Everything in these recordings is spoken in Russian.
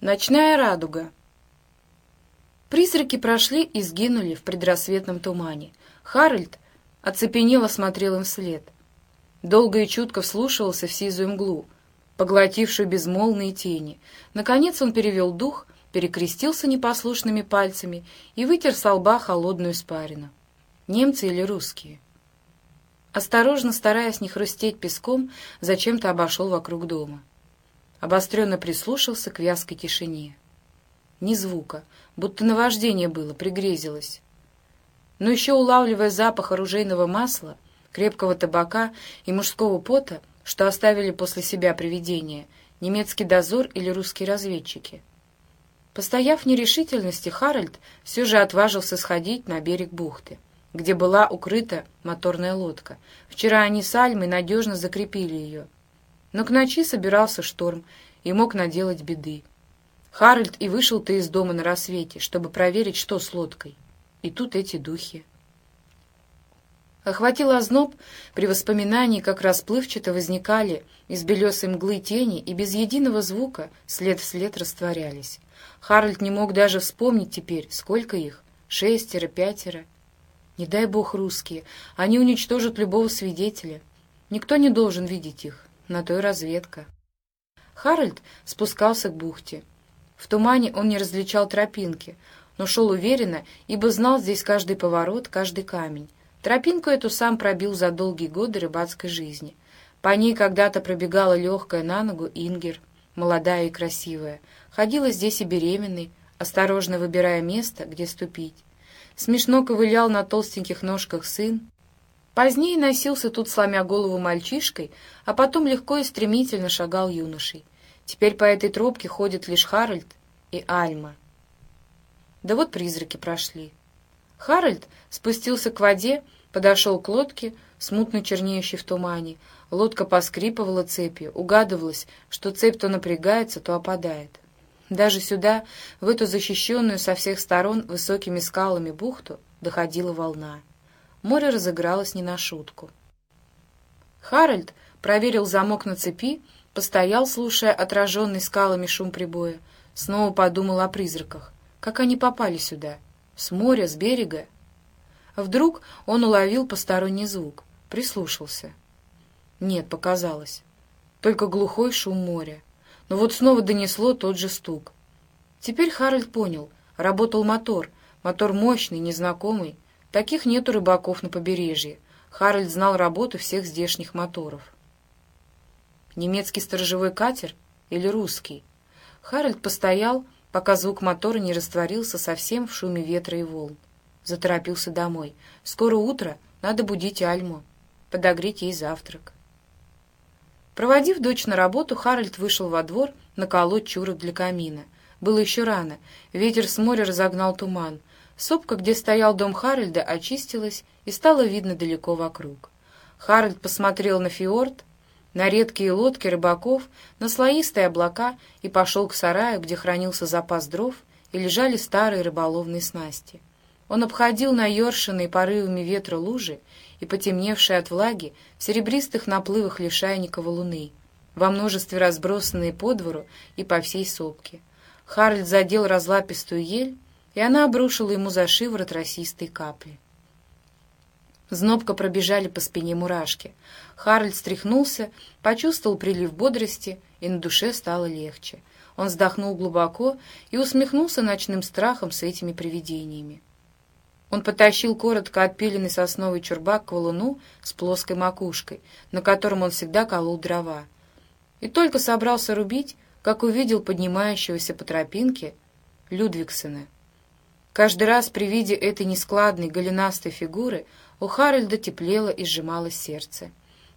Ночная радуга. Призраки прошли и сгинули в предрассветном тумане. Харальд оцепенело смотрел им вслед. Долго и чутко вслушивался в сизую мглу, поглотившую безмолвные тени. Наконец он перевел дух, перекрестился непослушными пальцами и вытер со лба холодную испарину. Немцы или русские? Осторожно, стараясь не хрустеть песком, зачем-то обошел вокруг дома обостренно прислушался к вязкой тишине. Ни звука, будто наваждение было, пригрезилось. Но еще улавливая запах оружейного масла, крепкого табака и мужского пота, что оставили после себя привидения, немецкий дозор или русские разведчики. Постояв в нерешительности, Харальд все же отважился сходить на берег бухты, где была укрыта моторная лодка. Вчера они с Альмой надежно закрепили ее — но к ночи собирался шторм и мог наделать беды. Харальд и вышел-то из дома на рассвете, чтобы проверить, что с лодкой. И тут эти духи. Охватил озноб при воспоминании, как расплывчато возникали из белесой мглы тени и без единого звука след в след растворялись. Харальд не мог даже вспомнить теперь, сколько их — шестеро, пятеро. Не дай бог русские, они уничтожат любого свидетеля. Никто не должен видеть их на той разведка. Харальд спускался к бухте. В тумане он не различал тропинки, но шел уверенно, ибо знал здесь каждый поворот, каждый камень. Тропинку эту сам пробил за долгие годы рыбацкой жизни. По ней когда-то пробегала легкая на ногу Ингер, молодая и красивая. Ходила здесь и беременной, осторожно выбирая место, где ступить. Смешно ковылял на толстеньких ножках сын, Позднее носился тут, сломя голову мальчишкой, а потом легко и стремительно шагал юношей. Теперь по этой тропке ходят лишь Харальд и Альма. Да вот призраки прошли. Харальд спустился к воде, подошел к лодке, смутно чернеющей в тумане. Лодка поскрипывала цепью, угадывалось, что цепь то напрягается, то опадает. Даже сюда, в эту защищенную со всех сторон высокими скалами бухту, доходила волна. Море разыгралось не на шутку. Харальд проверил замок на цепи, постоял, слушая отраженный скалами шум прибоя, снова подумал о призраках. Как они попали сюда? С моря, с берега? Вдруг он уловил посторонний звук, прислушался. Нет, показалось. Только глухой шум моря. Но вот снова донесло тот же стук. Теперь Харальд понял. Работал мотор. Мотор мощный, незнакомый. Таких нет у рыбаков на побережье. Харальд знал работу всех здешних моторов. Немецкий сторожевой катер или русский? Харальд постоял, пока звук мотора не растворился совсем в шуме ветра и волн. Заторопился домой. Скоро утро, надо будить Альму, подогреть ей завтрак. Проводив дочь на работу, Харальд вышел во двор наколоть чурок для камина. Было еще рано. Ветер с моря разогнал туман. Сопка, где стоял дом Харальда, очистилась, и стало видно далеко вокруг. Харальд посмотрел на фьорд, на редкие лодки рыбаков, на слоистые облака и пошел к сараю, где хранился запас дров и лежали старые рыболовные снасти. Он обходил наершенные порывами ветра лужи и потемневшие от влаги в серебристых наплывах лишайникова луны, во множестве разбросанные по двору и по всей сопке. Харальд задел разлапистую ель, и она обрушила ему за шиворот росистые капли. Знобко пробежали по спине мурашки. Харальд стряхнулся, почувствовал прилив бодрости, и на душе стало легче. Он вздохнул глубоко и усмехнулся ночным страхом с этими привидениями. Он потащил коротко отпиленный сосновый чурбак к валуну с плоской макушкой, на котором он всегда колол дрова. И только собрался рубить, как увидел поднимающегося по тропинке Людвигсона. Каждый раз при виде этой нескладной голенастой фигуры у Харальда теплело и сжималось сердце.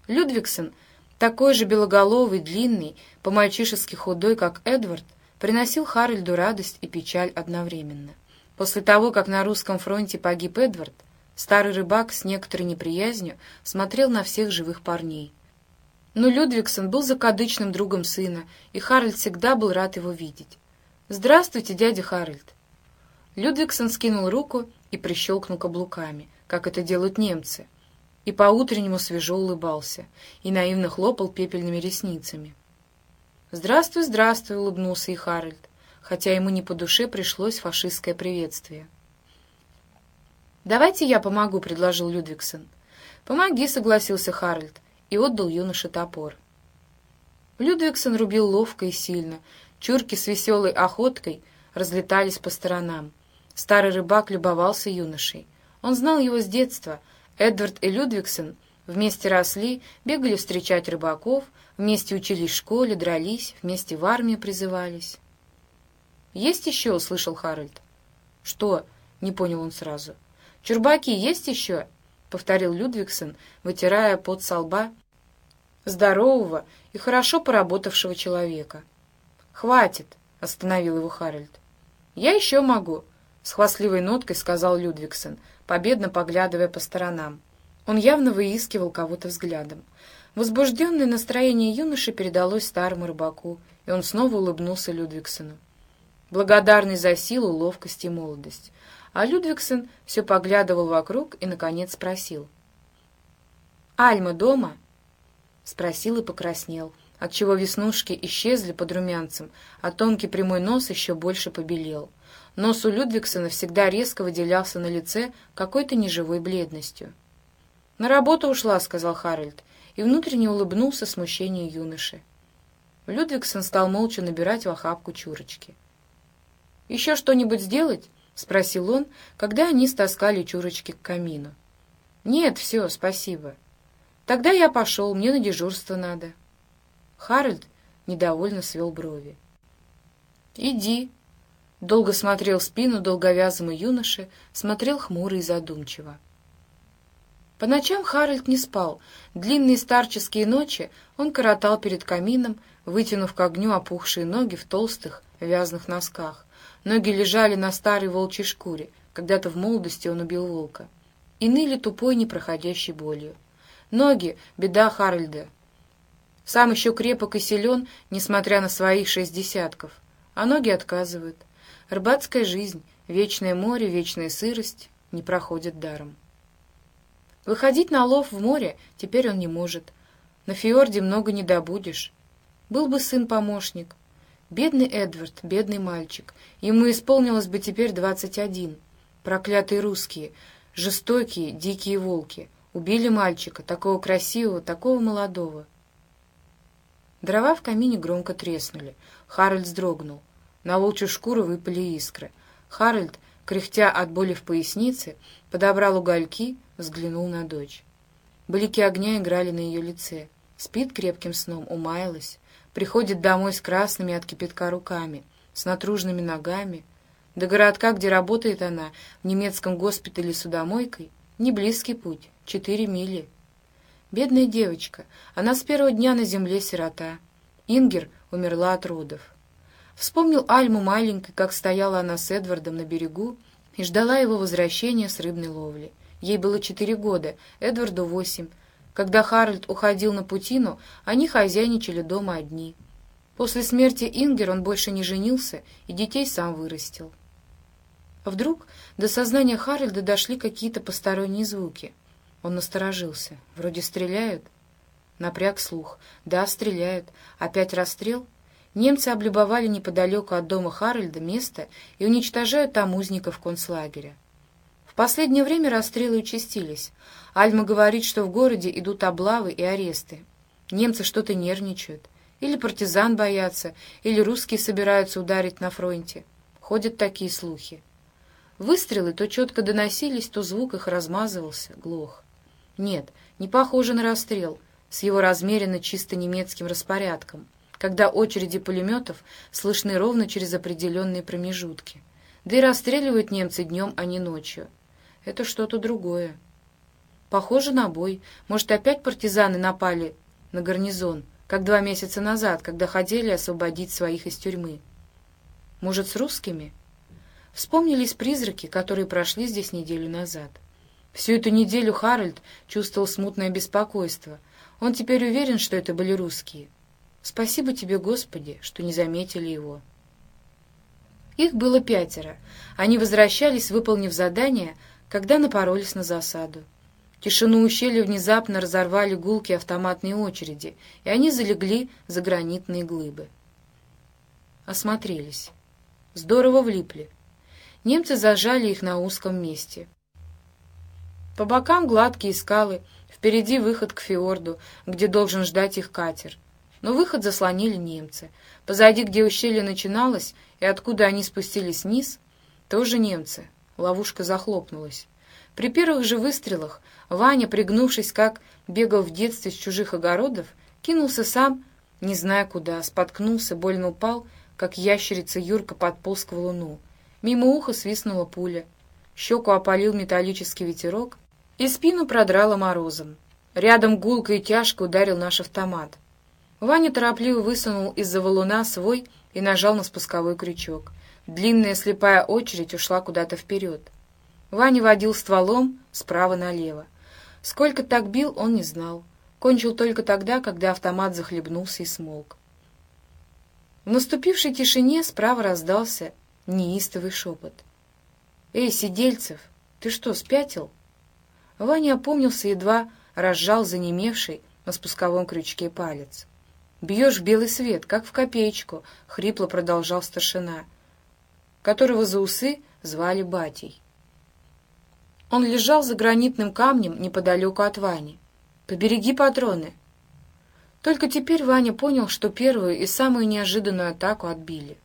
Людвигсон, такой же белоголовый, длинный, по-мальчишески худой, как Эдвард, приносил Харальду радость и печаль одновременно. После того, как на русском фронте погиб Эдвард, старый рыбак с некоторой неприязнью смотрел на всех живых парней. Но Людвигсон был закадычным другом сына, и Харальд всегда был рад его видеть. «Здравствуйте, дядя Харальд!» Людвигсон скинул руку и прищелкнул каблуками, как это делают немцы, и по-утреннему свежо улыбался и наивно хлопал пепельными ресницами. «Здравствуй, здравствуй!» — улыбнулся и Харальд. хотя ему не по душе пришлось фашистское приветствие. «Давайте я помогу», — предложил Людвигсон. «Помоги», — согласился Харальд и отдал юноше топор. Людвигсон рубил ловко и сильно. Чурки с веселой охоткой разлетались по сторонам. Старый рыбак любовался юношей. Он знал его с детства. Эдвард и Людвигсон вместе росли, бегали встречать рыбаков, вместе учились в школе, дрались, вместе в армию призывались. «Есть еще?» — услышал Харальд. «Что?» — не понял он сразу. «Чурбаки есть еще?» — повторил Людвигсон, вытирая пот со лба здорового и хорошо поработавшего человека. «Хватит!» — остановил его Харальд. «Я еще могу!» — с хвастливой ноткой сказал Людвигсон, победно поглядывая по сторонам. Он явно выискивал кого-то взглядом. Возбужденное настроение юноши передалось старому рыбаку, и он снова улыбнулся Людвигсону. Благодарный за силу, ловкость и молодость. А Людвигсон все поглядывал вокруг и, наконец, спросил. «Альма дома?» Спросил и покраснел, отчего веснушки исчезли под румянцем, а тонкий прямой нос еще больше побелел. Нос у Людвигсона всегда резко выделялся на лице какой-то неживой бледностью. «На работу ушла», — сказал Харальд, и внутренне улыбнулся смущению юноши. Людвигсон стал молча набирать в охапку чурочки. «Еще что-нибудь сделать?» — спросил он, когда они стаскали чурочки к камину. «Нет, все, спасибо. Тогда я пошел, мне на дежурство надо». Харальд недовольно свел брови. «Иди». Долго смотрел в спину долговязому юноше, смотрел хмуро и задумчиво. По ночам Харальд не спал. Длинные старческие ночи он коротал перед камином, вытянув к огню опухшие ноги в толстых вязаных носках, Ноги лежали на старой волчьей шкуре, когда-то в молодости он убил волка, и ныли тупой непроходящей болью. Ноги — беда Харальда. Сам еще крепок и силен, несмотря на своих шесть десятков, а ноги отказывают. Рыбацкая жизнь, вечное море, вечная сырость не проходят даром. Выходить на лов в море теперь он не может. На фьорде много не добудешь. Был бы сын-помощник, Бедный Эдвард, бедный мальчик. Ему исполнилось бы теперь двадцать один. Проклятые русские, жестокие, дикие волки. Убили мальчика, такого красивого, такого молодого. Дрова в камине громко треснули. Харальд вздрогнул. На волчью шкуру выпали искры. Харальд, кряхтя от боли в пояснице, подобрал угольки, взглянул на дочь. Блики огня играли на ее лице. Спит крепким сном, умаялась приходит домой с красными от кипятка руками, с натруженными ногами. До городка, где работает она, в немецком госпитале судомойкой, не близкий путь, четыре мили. Бедная девочка, она с первого дня на земле сирота. Ингер умерла от родов. Вспомнил Альму маленькой, как стояла она с Эдвардом на берегу и ждала его возвращения с рыбной ловли. Ей было четыре года, Эдварду восемь, когда Харальд уходил на Путину, они хозяйничали дома одни. После смерти Ингер он больше не женился и детей сам вырастил. Вдруг до сознания Харальда дошли какие-то посторонние звуки. Он насторожился. Вроде стреляют. Напряг слух. Да, стреляют. Опять расстрел? Немцы облюбовали неподалеку от дома Харальда место и уничтожают там узников концлагеря. В последнее время расстрелы участились. Альма говорит, что в городе идут облавы и аресты. Немцы что-то нервничают. Или партизан боятся, или русские собираются ударить на фронте. Ходят такие слухи. Выстрелы то четко доносились, то звук их размазывался, глох. Нет, не похоже на расстрел, с его размеренно чисто немецким распорядком, когда очереди пулеметов слышны ровно через определенные промежутки. Да и расстреливают немцы днем, а не ночью. Это что-то другое. Похоже на бой. Может, опять партизаны напали на гарнизон, как два месяца назад, когда хотели освободить своих из тюрьмы. Может, с русскими? Вспомнились призраки, которые прошли здесь неделю назад. Всю эту неделю Харальд чувствовал смутное беспокойство. Он теперь уверен, что это были русские. Спасибо тебе, Господи, что не заметили его. Их было пятеро. Они возвращались, выполнив задание, когда напоролись на засаду. Тишину ущелья внезапно разорвали гулки автоматные очереди, и они залегли за гранитные глыбы. Осмотрелись. Здорово влипли. Немцы зажали их на узком месте. По бокам гладкие скалы, впереди выход к фьорду, где должен ждать их катер. Но выход заслонили немцы. Позади, где ущелье начиналось, и откуда они спустились вниз, тоже немцы. Ловушка захлопнулась. При первых же выстрелах Ваня, пригнувшись, как бегал в детстве с чужих огородов, кинулся сам, не зная куда, споткнулся, больно упал, как ящерица Юрка подполз к валуну. Мимо уха свистнула пуля. Щеку опалил металлический ветерок, и спину продрало морозом. Рядом гулко и тяжко ударил наш автомат. Ваня торопливо высунул из-за валуна свой и нажал на спусковой крючок. Длинная слепая очередь ушла куда-то вперед. Ваня водил стволом справа налево. Сколько так бил, он не знал. Кончил только тогда, когда автомат захлебнулся и смолк. В наступившей тишине справа раздался неистовый шепот. «Эй, Сидельцев, ты что, спятил?» Ваня опомнился, едва разжал занемевший на спусковом крючке палец. «Бьешь белый свет, как в копеечку», — хрипло продолжал старшина, которого за усы звали Батей. Он лежал за гранитным камнем неподалеку от Вани. «Побереги патроны!» Только теперь Ваня понял, что первую и самую неожиданную атаку отбили.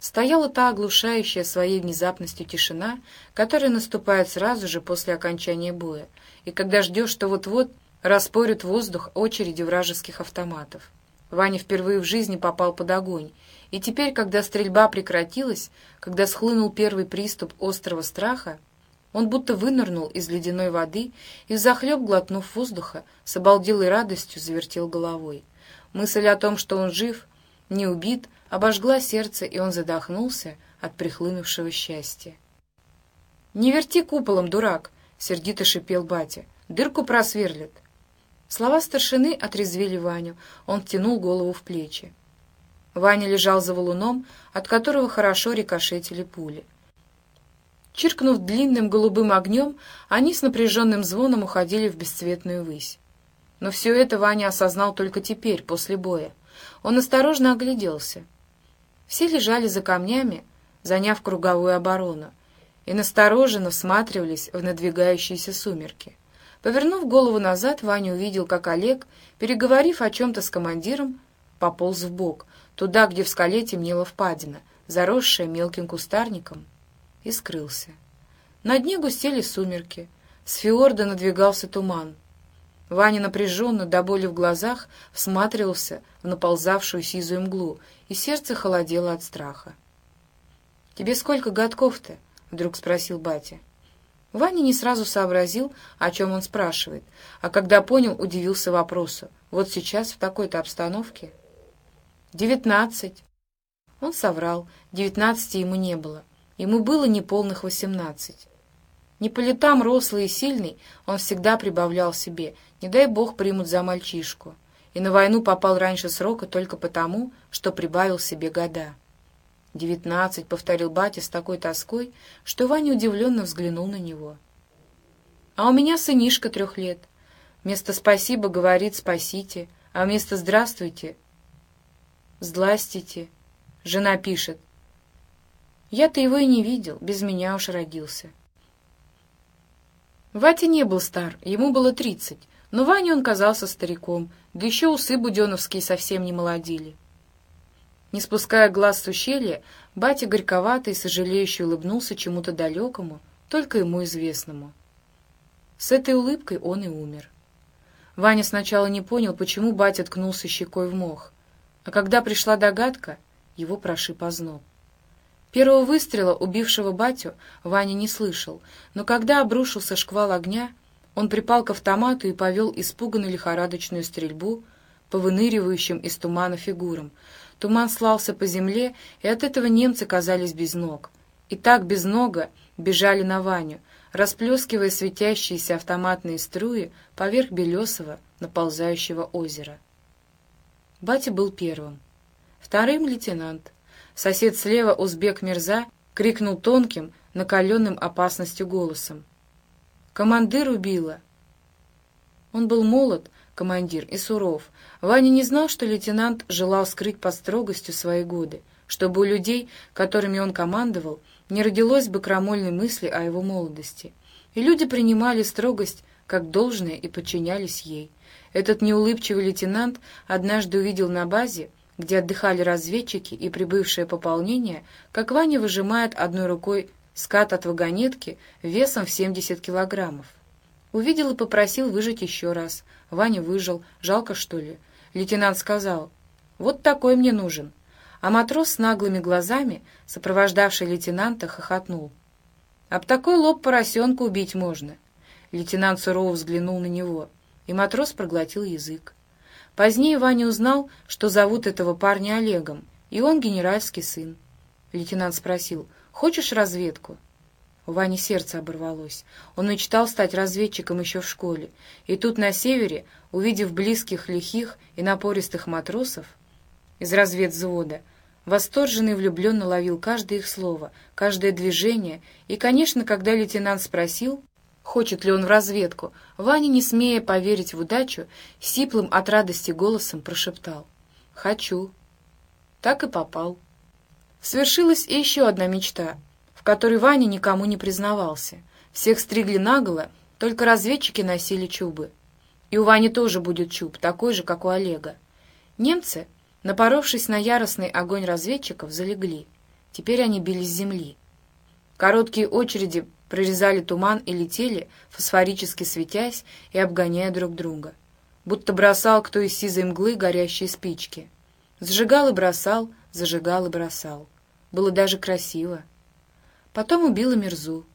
Стояла та оглушающая своей внезапностью тишина, которая наступает сразу же после окончания боя, и когда ждешь, что вот-вот распорят воздух очереди вражеских автоматов. Ваня впервые в жизни попал под огонь, и теперь, когда стрельба прекратилась, когда схлынул первый приступ острого страха, он будто вынырнул из ледяной воды и, захлеб глотнув воздуха, с обалделой радостью завертел головой. Мысль о том, что он жив, не убит, обожгла сердце, и он задохнулся от прихлынувшего счастья. «Не верти куполом, дурак!» — сердито шипел батя. «Дырку просверлит!» Слова старшины отрезвили Ваню. Он тянул голову в плечи. Ваня лежал за валуном, от которого хорошо рикошетили пули. Чиркнув длинным голубым огнем, они с напряженным звоном уходили в бесцветную высь. Но все это Ваня осознал только теперь, после боя. Он осторожно огляделся. Все лежали за камнями, заняв круговую оборону, и настороженно всматривались в надвигающиеся сумерки. Повернув голову назад, Ваня увидел, как Олег, переговорив о чем-то с командиром, пополз в бок, туда, где в скале темнела впадина, заросшая мелким кустарником, и скрылся. На дне густели сумерки, с фиорда надвигался туман, Ваня напряженно, до боли в глазах, всматривался в наползавшую сизую мглу, и сердце холодело от страха. «Тебе сколько годков-то?» — вдруг спросил батя. Ваня не сразу сообразил, о чем он спрашивает, а когда понял, удивился вопросу. «Вот сейчас, в такой-то обстановке?» «Девятнадцать». Он соврал, девятнадцати ему не было. Ему было неполных восемнадцать. Не по летам рослый и сильный, он всегда прибавлял себе, не дай бог примут за мальчишку. И на войну попал раньше срока только потому, что прибавил себе года. «Девятнадцать», — повторил батя с такой тоской, что Ваня удивленно взглянул на него. «А у меня сынишка трех лет. Вместо «спасибо» говорит «спасите», а вместо «здравствуйте» — «здластите». Жена пишет. «Я-то его и не видел, без меня уж родился». Ватя не был стар, ему было тридцать, но Ване он казался стариком, да еще усы буденовские совсем не молодили. Не спуская глаз с ущелья, батя горьковато и сожалеюще улыбнулся чему-то далекому, только ему известному. С этой улыбкой он и умер. Ваня сначала не понял, почему батя ткнулся щекой в мох, а когда пришла догадка, его прошиб озноб. Первого выстрела, убившего батю, Ваня не слышал, но когда обрушился шквал огня, он припал к автомату и повел испуганную лихорадочную стрельбу по выныривающим из тумана фигурам. Туман слался по земле, и от этого немцы казались без ног. И так без нога бежали на Ваню, расплескивая светящиеся автоматные струи поверх белесого наползающего озера. Батя был первым. Вторым — лейтенант — Сосед слева, узбек Мирза, крикнул тонким, накаленным опасностью голосом. «Командир убила!» Он был молод, командир, и суров. Ваня не знал, что лейтенант желал скрыть под строгостью свои годы, чтобы у людей, которыми он командовал, не родилось бы крамольной мысли о его молодости. И люди принимали строгость как должное и подчинялись ей. Этот неулыбчивый лейтенант однажды увидел на базе, где отдыхали разведчики и прибывшее пополнение, как Ваня выжимает одной рукой скат от вагонетки весом в 70 килограммов. Увидел и попросил выжить еще раз. Ваня выжил. Жалко, что ли? Лейтенант сказал, «Вот такой мне нужен». А матрос с наглыми глазами, сопровождавший лейтенанта, хохотнул. «Об такой лоб поросенка убить можно». Лейтенант сурово взглянул на него, и матрос проглотил язык. Позднее Ваня узнал, что зовут этого парня Олегом, и он генеральский сын. Лейтенант спросил, «Хочешь разведку?» У Вани сердце оборвалось. Он мечтал стать разведчиком еще в школе. И тут на севере, увидев близких, лихих и напористых матросов из разведвзвода, восторженно и влюбленно ловил каждое их слово, каждое движение. И, конечно, когда лейтенант спросил, хочет ли он в разведку, Ваня, не смея поверить в удачу, сиплым от радости голосом прошептал «Хочу». Так и попал. Свершилась и еще одна мечта — в которой Ваня никому не признавался. Всех стригли наголо, только разведчики носили чубы. И у Вани тоже будет чуб, такой же, как у Олега. Немцы, напоровшись на яростный огонь разведчиков, залегли. Теперь они били с земли. Короткие очереди прорезали туман и летели, фосфорически светясь и обгоняя друг друга. Будто бросал кто из сизой мглы горящие спички. Зажигал и бросал, зажигал и бросал. Было даже красиво. Потом убила Мирзу.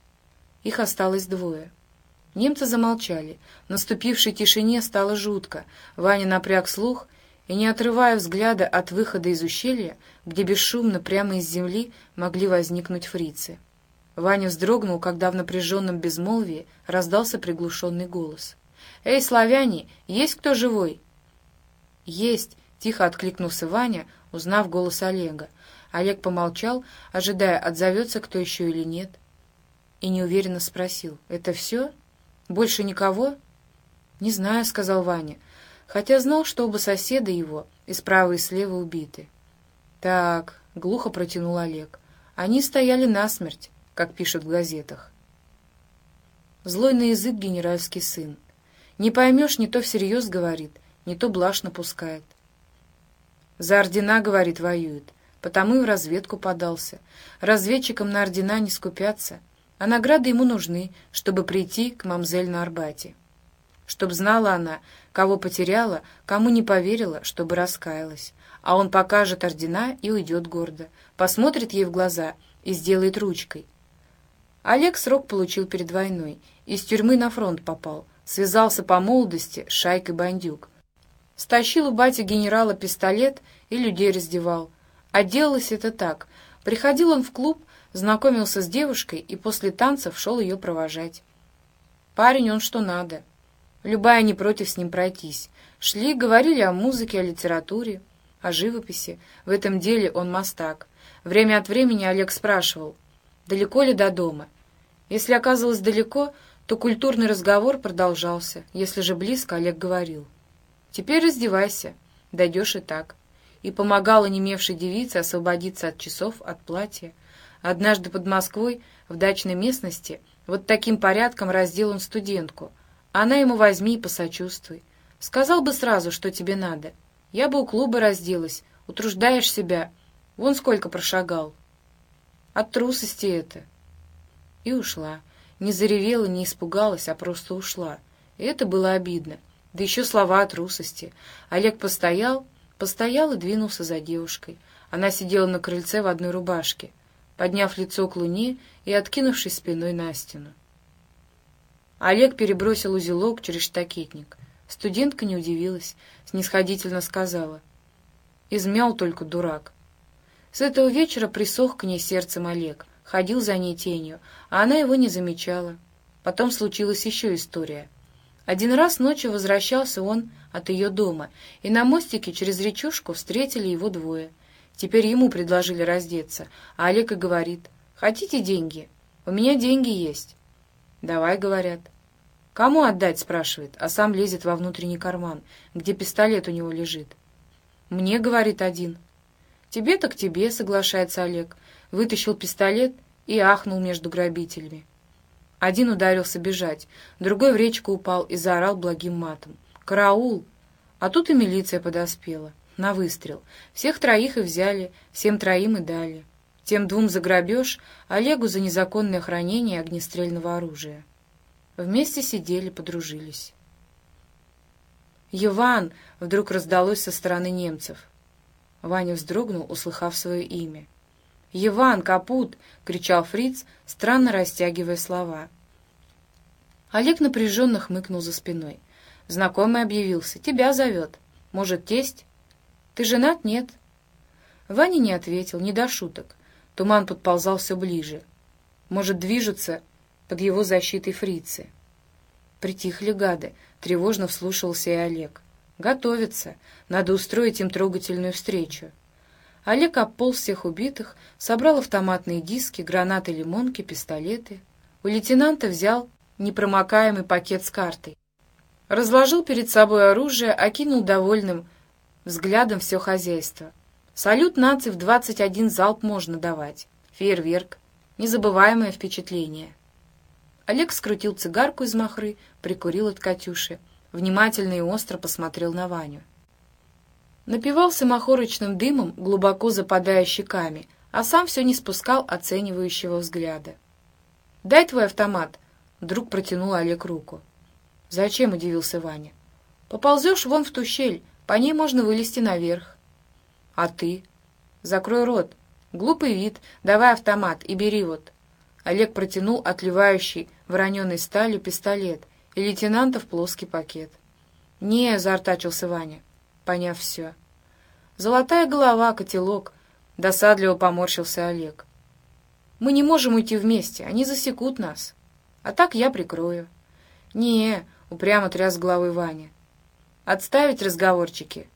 Их осталось двое. Немцы замолчали. В наступившей тишине стало жутко. Ваня напряг слух и, не отрывая взгляда от выхода из ущелья, где бесшумно прямо из земли могли возникнуть фрицы. Ваня вздрогнул, когда в напряженном безмолвии раздался приглушенный голос. «Эй, славяне, есть кто живой?» «Есть!» — тихо откликнулся Ваня, узнав голос Олега. Олег помолчал, ожидая, отзовется кто еще или нет, и неуверенно спросил, «Это все? Больше никого?» «Не знаю», — сказал Ваня, хотя знал, что оба соседа его и справа и слева убиты. «Так», — глухо протянул Олег, — «они стояли насмерть, как пишут в газетах». Злой на язык генеральский сын. Не поймешь, не то всерьез говорит, не то блажь напускает. За ордена, говорит, воюет потому и в разведку подался. Разведчикам на ордена не скупятся, а награды ему нужны, чтобы прийти к мамзель на Арбате. Чтоб знала она, кого потеряла, кому не поверила, чтобы раскаялась. А он покажет ордена и уйдет гордо, посмотрит ей в глаза и сделает ручкой. Олег срок получил перед войной, из тюрьмы на фронт попал, связался по молодости с шайкой бандюк. Стащил у бати генерала пистолет и людей раздевал, а это так. Приходил он в клуб, знакомился с девушкой и после танцев шел ее провожать. Парень он что надо. Любая не против с ним пройтись. Шли, говорили о музыке, о литературе, о живописи. В этом деле он мастак. Время от времени Олег спрашивал, далеко ли до дома. Если оказалось далеко, то культурный разговор продолжался. Если же близко, Олег говорил, «Теперь раздевайся, дойдешь и так» и помогала немевшей девице освободиться от часов, от платья. Однажды под Москвой, в дачной местности, вот таким порядком раздел он студентку. Она ему возьми и посочувствуй. Сказал бы сразу, что тебе надо. Я бы у клуба разделась, утруждаешь себя. Вон сколько прошагал. От трусости это. И ушла. Не заревела, не испугалась, а просто ушла. И это было обидно. Да еще слова о трусости. Олег постоял, Постоял и двинулся за девушкой. Она сидела на крыльце в одной рубашке, подняв лицо к луне и откинувшись спиной на стену. Олег перебросил узелок через штакетник. Студентка не удивилась, снисходительно сказала. «Измял только дурак». С этого вечера присох к ней сердцем Олег, ходил за ней тенью, а она его не замечала. Потом случилась еще история. Один раз ночью возвращался он от ее дома, и на мостике через речушку встретили его двое. Теперь ему предложили раздеться, а Олег и говорит, «Хотите деньги? У меня деньги есть». «Давай», — говорят. «Кому отдать?» — спрашивает, а сам лезет во внутренний карман, где пистолет у него лежит. «Мне», — говорит один. «Тебе так тебе», — соглашается Олег. Вытащил пистолет и ахнул между грабителями. Один ударился бежать, другой в речку упал и заорал благим матом. «Караул!» А тут и милиция подоспела. На выстрел. Всех троих и взяли, всем троим и дали. Тем двум за грабеж, Олегу за незаконное хранение огнестрельного оружия. Вместе сидели, подружились. «Еван!» — вдруг раздалось со стороны немцев. Ваня вздрогнул, услыхав свое имя. «Еван, капут!» — кричал фриц, странно растягивая слова. Олег напряженно хмыкнул за спиной. Знакомый объявился. «Тебя зовет. Может, тесть?» «Ты женат? Нет?» Ваня не ответил, не до шуток. Туман подползал все ближе. Может, движутся под его защитой фрицы. Притихли гады, тревожно вслушался и Олег. Готовятся. Надо устроить им трогательную встречу. Олег обполз всех убитых, собрал автоматные диски, гранаты, лимонки, пистолеты. У лейтенанта взял непромокаемый пакет с картой. Разложил перед собой оружие, окинул довольным взглядом все хозяйство. Салют наций в 21 залп можно давать. Фейерверк. Незабываемое впечатление. Олег скрутил цигарку из махры, прикурил от Катюши внимательно и остро посмотрел на Ваню. Напивался махорочным дымом, глубоко западая щеками, а сам все не спускал оценивающего взгляда. «Дай твой автомат!» — вдруг протянул Олег руку. «Зачем?» — удивился Ваня. «Поползешь вон в ту щель, по ней можно вылезти наверх». «А ты?» «Закрой рот. Глупый вид. Давай автомат и бери вот». Олег протянул отливающий вороненой сталью пистолет — и лейтенантов плоский пакет. «Не», — заортачился Ваня, поняв все. «Золотая голова, котелок», — досадливо поморщился Олег. «Мы не можем уйти вместе, они засекут нас. А так я прикрою». «Не», — упрямо тряс головой Ваня. «Отставить разговорчики.